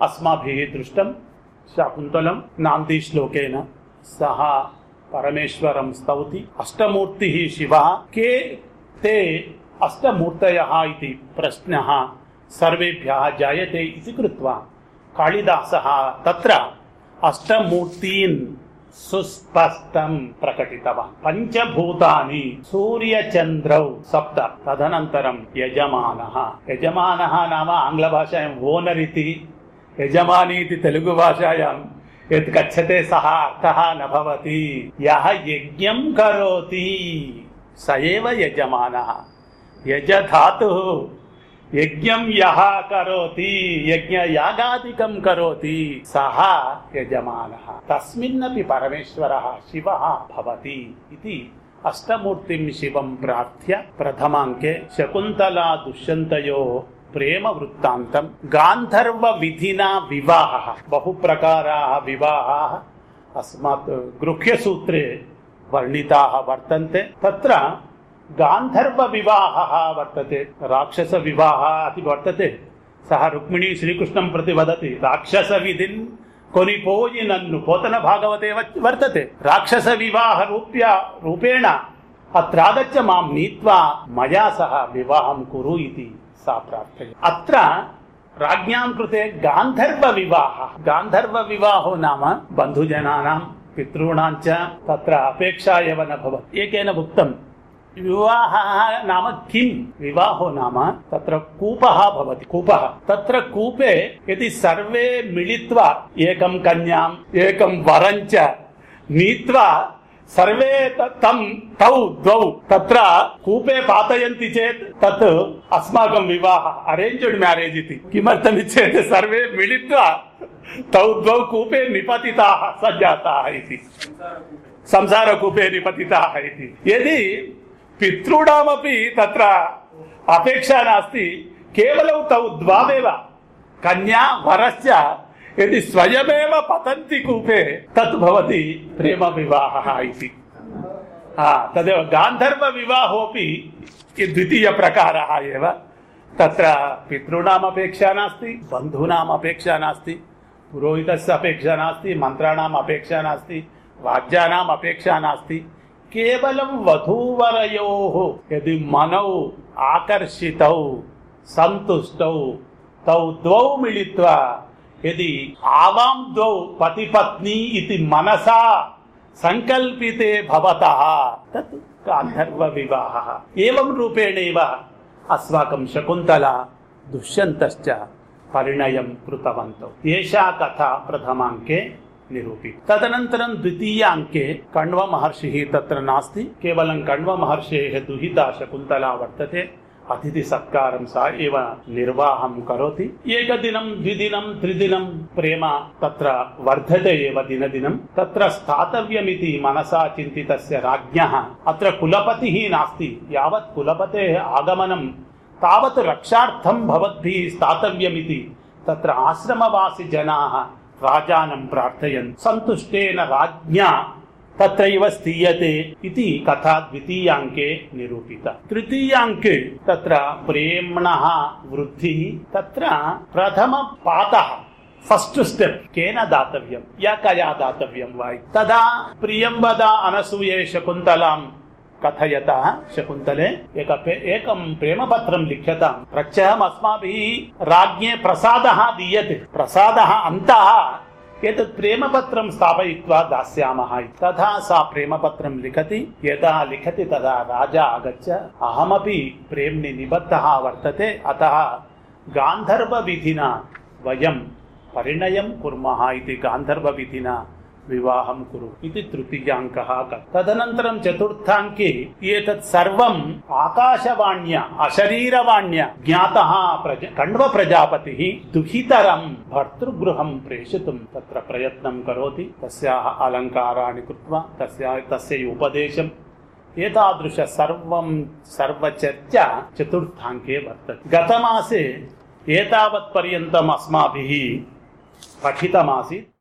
అస్మాభిः దృష్టం శాకుంతలం నాంది శ్లోకేన సహా పరమేశ్వరం స్తౌతి అష్టమూర్తి శివ కే తే అష్టమూర్తయ ఇది ప్రశ్న సర్వేభ్య జాయతే ఇది కృత్వా కాళిదాస తత్ర అష్టమూర్తీన్ సుస్పష్టం ప్రకటితవాన్ పంచభూతాని సూర్యచంద్రౌ సప్త తదనంతరం యజమాన యజమాన నామ ఆంగ్లభాషాయం ఓనరితి యజమానీతి తెలుగు భాషాయాం. ఎత్ గచ్చతే సహా అర్థ నభవతి యహ యజ్ఞం కరోతి. సయేవ యజమాన. యజధాతు యజ్ఞం యహ కరోతి. యజ్ఞ యాగాదికం కరోతి. సహ యజమాన. తస్మిన్నపి పరమేశ్వర శివ భవతి ఇది అష్టమూర్తిం శివం ప్రార్థ్య ప్రథమాంకే శకుంతలా దుష్యంతయో ప్రేమ వృత్తాంతం. గాంధర్వ విధినా వివాహ. బహు ప్రకారా వివాహా అస్మాత్ గృహ్యసూత్రే వర్ణితా వర్తంతే. తత్ర గాంధర్వ వివాహ వర్తతే. రాక్షస వివాహ అతి వర్తతే. సహ రుక్మిణీ శ్రీకృష్ణం ప్రతి వదతి. రాక్షస విధిన్ కొనిపోయి నన్ను పోతన భాగవతే వర్తతే. రాక్షస వివాహ రూప్య రూపేణ అత్రాగత్య మాం నీత్వా మయా సహ వివాహం కురు ఇది. सा प्रार्थय अत्र राज्ञां कृते गान्धर्वविवाहः गान्धर्वविवाहो नाम बन्धुजनानां पितॄणां च तत्र अपेक्षा एव न भवति एकेन उक्तं विवाहः नाम किं विवाहो नाम तत्र कूपः भवति कूपः तत्र कूपे यदि सर्वे मिलित्वा एकं कन्याम् एकं वरं च नीत्वा సర్వే తం తౌ ద్వౌ. తత్ర కూపే పాతయంతి చేత్. తత్ అస్మాకం వివాహ. అరేంజ్డ్ మ్యారేజ్ ఇది. కిమర్థం చేత్ సర్వే మిళిత్వా తౌ ద్వౌ కూపే నిపతితాః సజ్జాతాః ఇది. సంసార కూపే నిపతితాః ఇది. యది పితృడామపి తత్ర అపేక్షా నాస్తి. కేవలం తౌ ద్వావేవ కన్యా వరస్య యది స్వయమేవ పతంతి కూపే తద్భవతి ప్రేమ వివాహ ఇది తదేవ గాంధర్వ వివాహోపి ద్వితీయ ప్రకార ఏవ తత్ర పితॄణమపేక్షా నాస్తి బంధూనామపేక్ష నాస్తి పురోహిత అపేక్ష నాస్తి మంత్రాణం అపేక్ష నాస్తి వాద్యానాం అపేక్ష నాస్తి కేవలం వధూవరయో యది మనౌ ఆకర్షితౌ సంతుష్టౌ తౌ ద్వౌ మిళిత్వ मिलित्वा यदि आवां द्वौ पतिपत्नी इति मनसा सङ्कल्पिते भवतः तत् गान्धर्वविवाहः एवं रूपेणैव अस्माकं शकुन्तला दुष्यन्तश्च परिणयं कृतवन्तौ एषा कथा प्रथमाङ्के निरूपित तदनन्तरं द्वितीयाङ्के कण्वमहर्षिः तत्र नास्ति केवलं कण्वमहर्षेः दुहिता అతిథి సత్కారం సా ఇవ నిర్వాహం కరోతి. ఏకదినం ద్విదినం త్రిదినం ప్రేమ తత్ర వర్ధతే ఏవ దినదినం. తత్ర స్థాతవ్యమితి మనసా చింతితస్య రాజ్ఞ. అత్ర కులపతి నాస్తి యావత్ కులపతే ఆగమనం. తావత్ రక్షార్థం భవద్భిః స్థాతవ్యమితి. తత్ర ఆశ్రమవాసి జనాః రాజానం ప్రార్థయన్ సంతుష్టేన రాజ్ఞా तत्रैव स्थीयते इति कथा द्वितीयाङ्के निरूपिता तृतीयाङ्के तत्र प्रेम्णः वृद्धिः तत्र प्रथमपातः फस्ट् स्टेप् केन दातव्यं या कया दातव्यं वा इति। तदा प्रियं वद अनसूये शकुन्तलां कथयतः शकुन्तले एक एकं प्रेमपत्रं लिख्यतां प्रत्यहम् अस्माभिः राज्ञे प्रसादः दीयते प्रसादः अन्तः एतत् प्रेमपत्रं स्थापयित्वा दास्यामः इति। तथा सा प्रेमपत्रं लिखति यदा लिखति तदा राजा आगच्छ अहमपि प्रेम्णि निबद्धः वर्तते अतः गान्धर्वविधिना वयं परिणयं कुर्मः इति गान्धर्वविधिना వివాహం కురు ఇది తృతీయాంక తదనంతరం చతుర్థాంకి ఏతత్ సర్వం ఆకాశవాణ్య అశరీరవాణ్య జ్ఞాత ప్రజ కణ్వ ప్రజాపతి దుహితరం భర్తృగృహం ప్రేషితుం తత్ర ప్రయత్నం కరోతి. తస్యాహ అలంకారాన్ని కృత్వా తస్యా తస్య ఉపదేశం. ఏతాదృశ సర్వం సర్వచర్చ చతుర్థాంకే వర్తతే. గతమాసే ఏతావత్ పర్యంతం అస్మాభి పఠితమాసీ